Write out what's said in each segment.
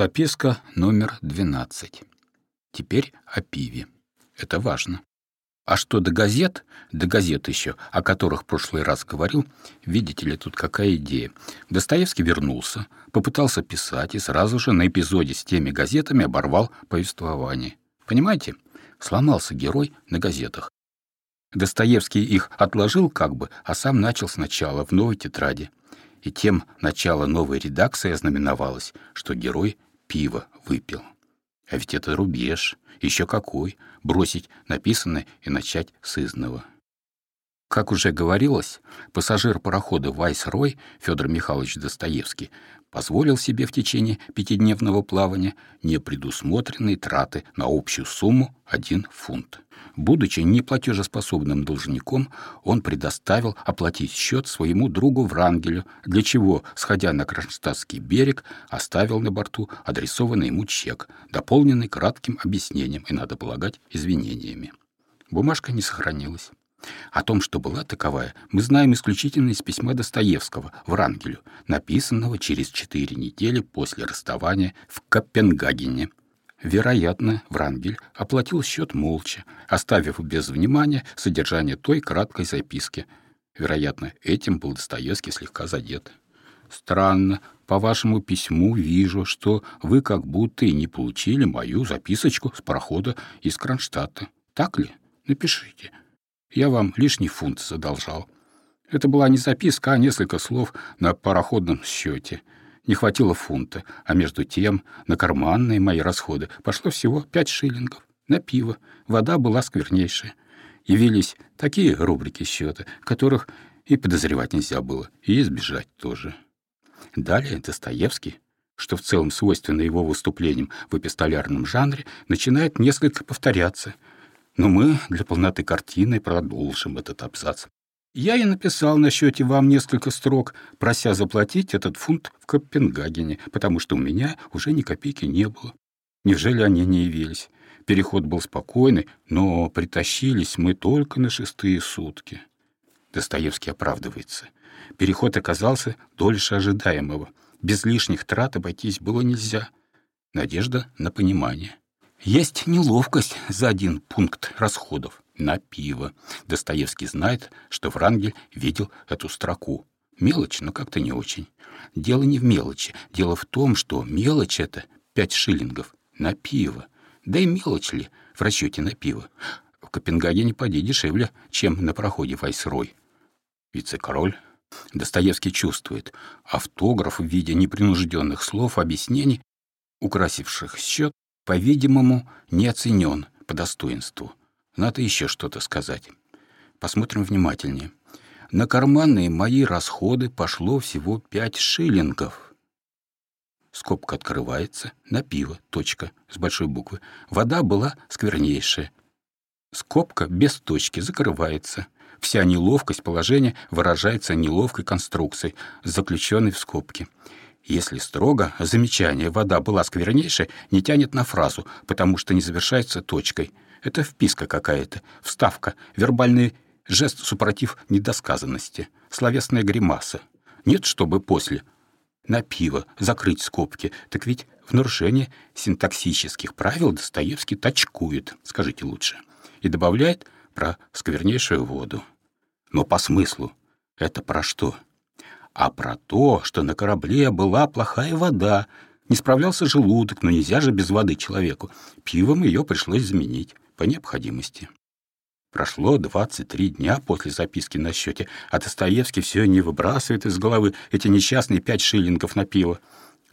Записка номер 12. Теперь о пиве. Это важно. А что до газет, до газет еще, о которых в прошлый раз говорил, видите ли, тут какая идея. Достоевский вернулся, попытался писать и сразу же на эпизоде с теми газетами оборвал повествование. Понимаете? Сломался герой на газетах. Достоевский их отложил как бы, а сам начал сначала в новой тетради и тем начало новой редакции ознаменовалось, что герой пиво выпил. А ведь это рубеж, еще какой, бросить написанное и начать с изного. Как уже говорилось, пассажир парохода Вайс-Рой Федор Михайлович Достоевский позволил себе в течение пятидневного плавания непредусмотренные траты на общую сумму 1 фунт. Будучи неплатежеспособным должником, он предоставил оплатить счет своему другу Врангелю, для чего, сходя на Кронштадтский берег, оставил на борту адресованный ему чек, дополненный кратким объяснением и, надо полагать, извинениями. Бумажка не сохранилась. О том, что была таковая, мы знаем исключительно из письма Достоевского Врангелю, написанного через четыре недели после расставания в Копенгагене. Вероятно, Врангель оплатил счет молча, оставив без внимания содержание той краткой записки. Вероятно, этим был Достоевский слегка задет. «Странно, по вашему письму вижу, что вы как будто и не получили мою записочку с парохода из Кронштадта. Так ли? Напишите. Я вам лишний фунт задолжал». Это была не записка, а несколько слов на пароходном счете — не хватило фунта, а между тем на карманные мои расходы пошло всего пять шиллингов. На пиво. Вода была сквернейшая. Явились такие рубрики счета, которых и подозревать нельзя было, и избежать тоже. Далее Достоевский, что в целом свойственно его выступлениям в эпистолярном жанре, начинает несколько повторяться. Но мы для полноты картины продолжим этот абзац. Я и написал на счете вам несколько строк, прося заплатить этот фунт в Копенгагене, потому что у меня уже ни копейки не было. Неужели они не явились? Переход был спокойный, но притащились мы только на шестые сутки. Достоевский оправдывается. Переход оказался дольше ожидаемого. Без лишних трат обойтись было нельзя. Надежда на понимание. Есть неловкость за один пункт расходов на пиво. Достоевский знает, что Врангель видел эту строку. Мелочь, но как-то не очень. Дело не в мелочи. Дело в том, что мелочь — это пять шиллингов на пиво. Да и мелочь ли в расчете на пиво? В Копенгагене поди дешевле, чем на проходе Вайсрой. Вице-король Достоевский чувствует, автограф в виде непринужденных слов, объяснений, украсивших счет, по-видимому, не оценен по достоинству. Надо еще что-то сказать. Посмотрим внимательнее. На карманные мои расходы пошло всего пять шиллингов. Скобка открывается. На пиво. Точка. С большой буквы. Вода была сквернейшая. Скобка без точки закрывается. Вся неловкость положения выражается неловкой конструкцией, заключенной в скобке. Если строго, замечание «вода была сквернейшая» не тянет на фразу, потому что не завершается точкой — это вписка какая-то, вставка, вербальный жест супротив недосказанности, словесная гримаса. Нет, чтобы после на пиво закрыть скобки, так ведь в нарушение синтаксических правил Достоевский точкует, скажите лучше, и добавляет про сквернейшую воду. Но по смыслу это про что? А про то, что на корабле была плохая вода, не справлялся желудок, но нельзя же без воды человеку. Пивом ее пришлось заменить по необходимости. Прошло 23 дня после записки на счете, а Достоевский все не выбрасывает из головы эти несчастные пять шиллингов на пиво.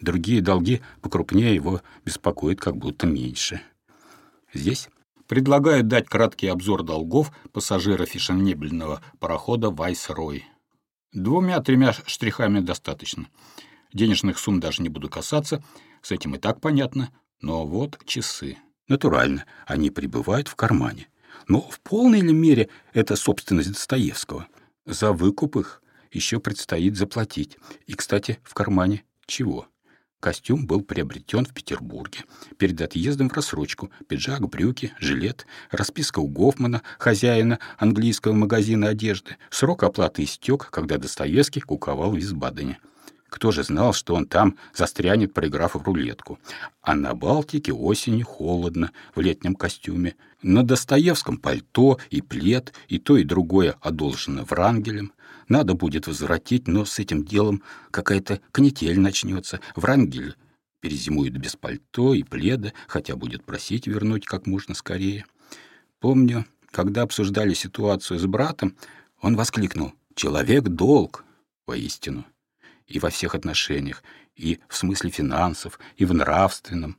Другие долги покрупнее его беспокоят как будто меньше. Здесь предлагаю дать краткий обзор долгов пассажира фешенебельного парохода «Вайс-Рой». Двумя-тремя штрихами достаточно. Денежных сумм даже не буду касаться, с этим и так понятно, но вот часы. Натурально, они пребывают в кармане. Но в полной ли мере это собственность Достоевского? За выкуп их еще предстоит заплатить. И, кстати, в кармане чего? Костюм был приобретен в Петербурге. Перед отъездом в рассрочку пиджак, брюки, жилет, расписка у Гофмана, хозяина английского магазина одежды. Срок оплаты истек, когда Достоевский куковал в Висбадене. Кто же знал, что он там застрянет, проиграв в рулетку? А на Балтике осенью холодно, в летнем костюме. На Достоевском пальто и плед, и то, и другое одолжено Врангелем. Надо будет возвратить, но с этим делом какая-то канитель начнется. Врангель перезимует без пальто и пледа, хотя будет просить вернуть как можно скорее. Помню, когда обсуждали ситуацию с братом, он воскликнул «Человек — долг!» Воистину и во всех отношениях, и в смысле финансов, и в нравственном.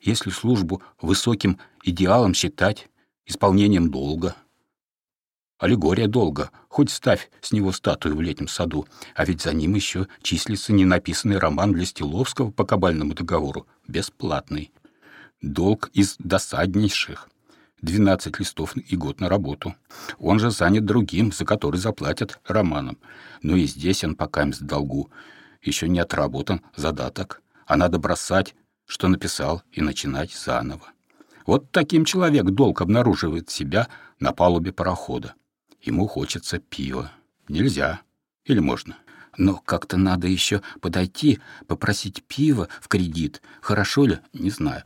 Если службу высоким идеалом считать исполнением долга. Аллегория долга, хоть ставь с него статую в летнем саду, а ведь за ним еще числится ненаписанный роман для Стиловского по кабальному договору, бесплатный. Долг из досаднейших. 12 листов и год на работу. Он же занят другим, за который заплатят романом. Но и здесь он пока с долгу. Еще не отработан задаток, а надо бросать, что написал, и начинать заново. Вот таким человек долг обнаруживает себя на палубе парохода. Ему хочется пива. Нельзя. Или можно? Но как-то надо еще подойти, попросить пива в кредит. Хорошо ли? Не знаю.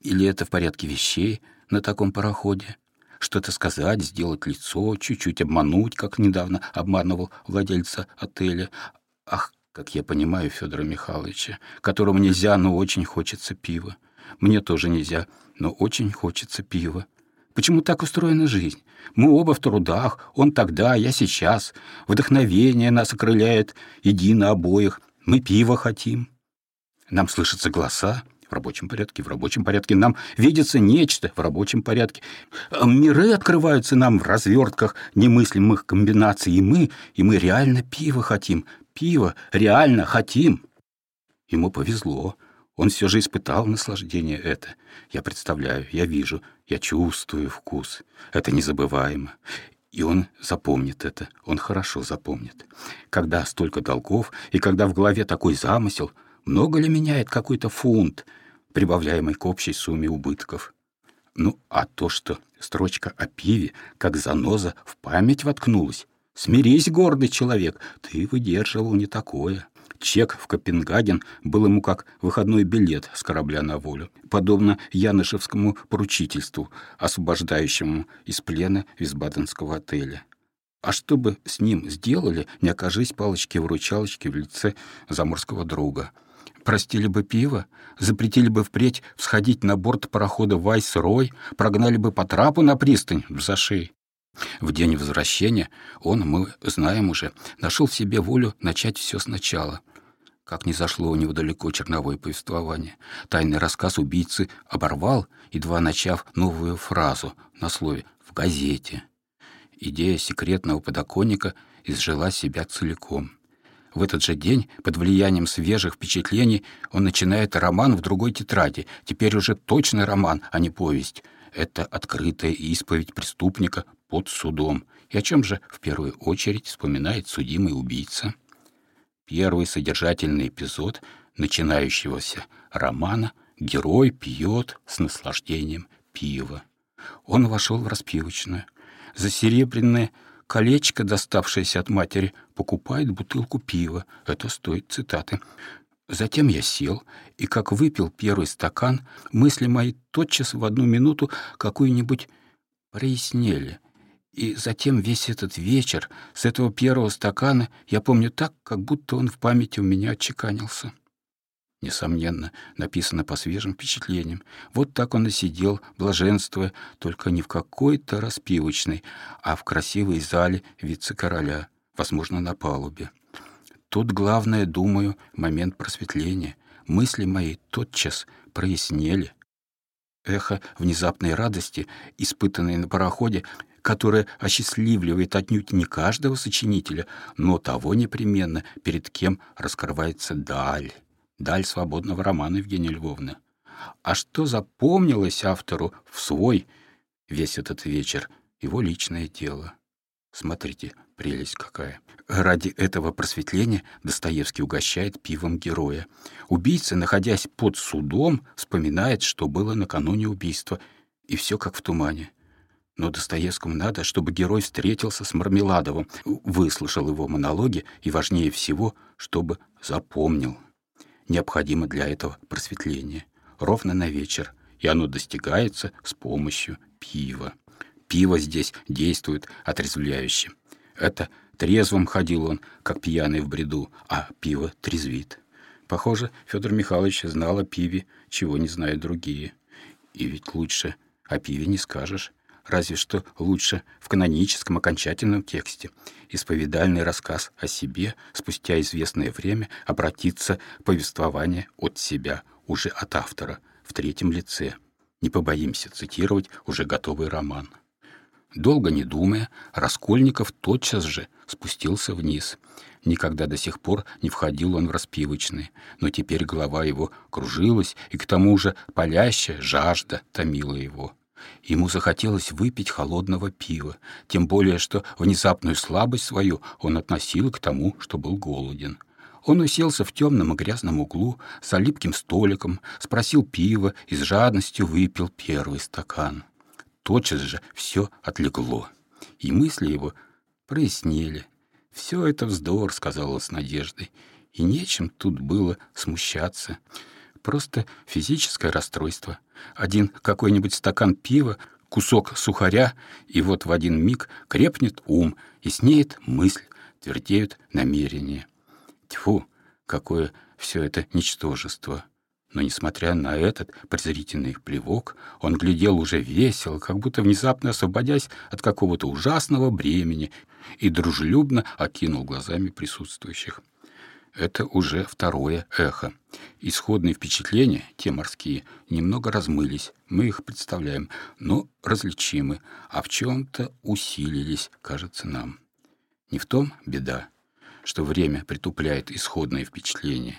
Или это в порядке вещей — на таком пароходе. Что-то сказать, сделать лицо, чуть-чуть обмануть, как недавно обманывал владельца отеля. Ах, как я понимаю Федора Михайловича, которому нельзя, но очень хочется пива. Мне тоже нельзя, но очень хочется пива. Почему так устроена жизнь? Мы оба в трудах, он тогда, я сейчас. Вдохновение нас окрыляет, едино обоих. Мы пива хотим. Нам слышатся голоса, в рабочем порядке, в рабочем порядке. Нам видится нечто в рабочем порядке. Миры открываются нам в развертках немыслимых комбинаций, и мы, и мы реально пиво хотим. Пиво реально хотим. Ему повезло. Он все же испытал наслаждение это. Я представляю, я вижу, я чувствую вкус. Это незабываемо. И он запомнит это, он хорошо запомнит. Когда столько долгов, и когда в голове такой замысел, много ли меняет какой-то фунт, прибавляемый к общей сумме убытков? Ну, а то, что строчка о пиве, как заноза, в память воткнулась. Смирись, гордый человек, ты выдерживал не такое. Чек в Копенгаген был ему как выходной билет с корабля на волю, подобно Янышевскому поручительству, освобождающему из плена Висбаденского отеля. А что бы с ним сделали, не окажись палочки-выручалочки в лице заморского друга — простили бы пиво, запретили бы впредь всходить на борт парохода «Вайс-Рой», прогнали бы по трапу на пристань в зашей. В день возвращения он, мы знаем уже, нашел в себе волю начать все сначала. Как не зашло у него далеко черновое повествование, тайный рассказ убийцы оборвал, едва начав новую фразу на слове «в газете». Идея секретного подоконника изжила себя целиком — в этот же день, под влиянием свежих впечатлений, он начинает роман в другой тетради, теперь уже точный роман, а не повесть. Это открытая исповедь преступника под судом. И о чем же в первую очередь вспоминает судимый убийца? Первый содержательный эпизод начинающегося романа герой пьет с наслаждением пиво. Он вошел в распивочную. За серебряное колечко, доставшееся от матери, покупает бутылку пива. Это стоит цитаты. Затем я сел, и как выпил первый стакан, мысли мои тотчас в одну минуту какую-нибудь прояснели. И затем весь этот вечер с этого первого стакана я помню так, как будто он в памяти у меня отчеканился несомненно, написано по свежим впечатлениям. Вот так он и сидел, блаженствуя, только не в какой-то распивочной, а в красивой зале вице-короля, возможно, на палубе. Тут главное, думаю, момент просветления. Мысли мои тотчас прояснели. Эхо внезапной радости, испытанной на пароходе, которое осчастливливает отнюдь не каждого сочинителя, но того непременно, перед кем раскрывается даль даль свободного романа Евгения Львовна. А что запомнилось автору в свой весь этот вечер? Его личное дело. Смотрите, прелесть какая. Ради этого просветления Достоевский угощает пивом героя. Убийца, находясь под судом, вспоминает, что было накануне убийства, и все как в тумане. Но Достоевскому надо, чтобы герой встретился с Мармеладовым, выслушал его монологи и, важнее всего, чтобы запомнил. Необходимо для этого просветление. Ровно на вечер. И оно достигается с помощью пива. Пиво здесь действует отрезвляюще. Это трезвым ходил он, как пьяный в бреду, а пиво трезвит. Похоже, Федор Михайлович знал о пиве, чего не знают другие. И ведь лучше о пиве не скажешь разве что лучше в каноническом окончательном тексте. Исповедальный рассказ о себе спустя известное время обратится повествование от себя, уже от автора, в третьем лице. Не побоимся цитировать уже готовый роман. Долго не думая, Раскольников тотчас же спустился вниз. Никогда до сих пор не входил он в распивочные, но теперь голова его кружилась, и к тому же палящая жажда томила его. Ему захотелось выпить холодного пива, тем более что внезапную слабость свою он относил к тому, что был голоден. Он уселся в темном и грязном углу с липким столиком, спросил пива и с жадностью выпил первый стакан. Тотчас же все отлегло, и мысли его прояснели. «Все это вздор», — сказал он с надеждой, — «и нечем тут было смущаться» просто физическое расстройство. Один какой-нибудь стакан пива, кусок сухаря, и вот в один миг крепнет ум, и снеет мысль, твердеют намерения. Тьфу, какое все это ничтожество! Но, несмотря на этот презрительный плевок, он глядел уже весело, как будто внезапно освободясь от какого-то ужасного бремени, и дружелюбно окинул глазами присутствующих это уже второе эхо. Исходные впечатления, те морские, немного размылись, мы их представляем, но различимы, а в чем-то усилились, кажется нам. Не в том беда, что время притупляет исходные впечатления,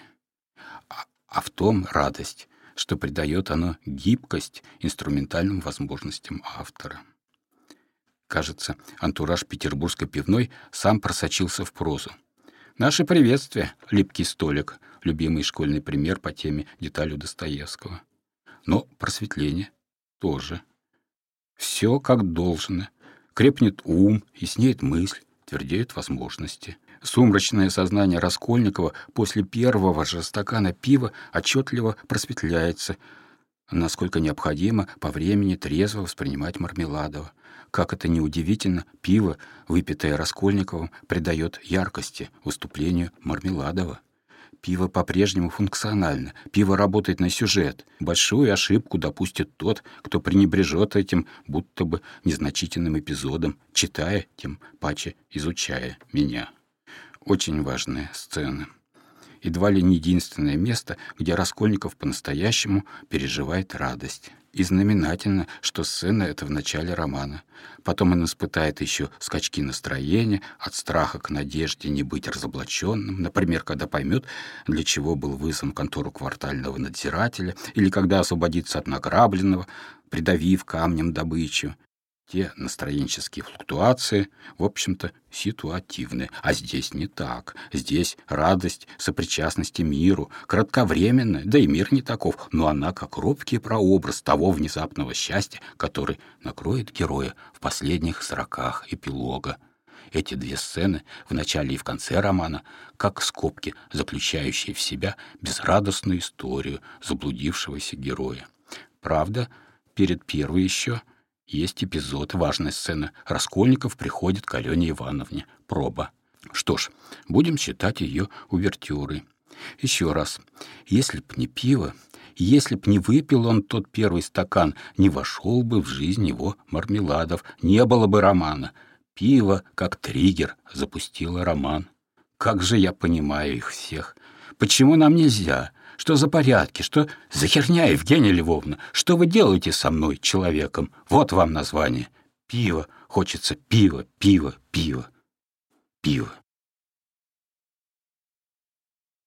а, а в том радость, что придает оно гибкость инструментальным возможностям автора. Кажется, антураж петербургской пивной сам просочился в прозу. Наше приветствие, липкий столик, любимый школьный пример по теме деталю Достоевского. Но просветление тоже. Все как должно. Крепнет ум, яснеет мысль, твердеют возможности. Сумрачное сознание Раскольникова после первого же стакана пива отчетливо просветляется, насколько необходимо по времени трезво воспринимать Мармеладова — как это неудивительно, пиво, выпитое Раскольниковым, придает яркости выступлению Мармеладова. Пиво по-прежнему функционально, пиво работает на сюжет. Большую ошибку допустит тот, кто пренебрежет этим будто бы незначительным эпизодом, читая, тем паче изучая меня. Очень важная сцена. Едва ли не единственное место, где Раскольников по-настоящему переживает радость. И знаменательно, что сцена это в начале романа. Потом он испытает еще скачки настроения, от страха к надежде не быть разоблаченным, например, когда поймет, для чего был вызван контору квартального надзирателя, или когда освободится от награбленного, придавив камнем добычу. Те настроенческие флуктуации, в общем-то, ситуативны. А здесь не так. Здесь радость сопричастности миру, кратковременная, да и мир не таков, но она как робкий прообраз того внезапного счастья, который накроет героя в последних сроках эпилога. Эти две сцены в начале и в конце романа, как скобки, заключающие в себя безрадостную историю заблудившегося героя. Правда, перед первой еще — есть эпизод, важная сцена. Раскольников приходит к Алене Ивановне. Проба. Что ж, будем считать ее увертюрой. Еще раз. Если б не пиво, если б не выпил он тот первый стакан, не вошел бы в жизнь его мармеладов, не было бы романа. Пиво, как триггер, запустило роман. Как же я понимаю их всех. Почему нам нельзя? Что за порядки? Что за херня, Евгения Львовна? Что вы делаете со мной, человеком? Вот вам название. Пиво. Хочется пиво, пиво, пиво. Пиво.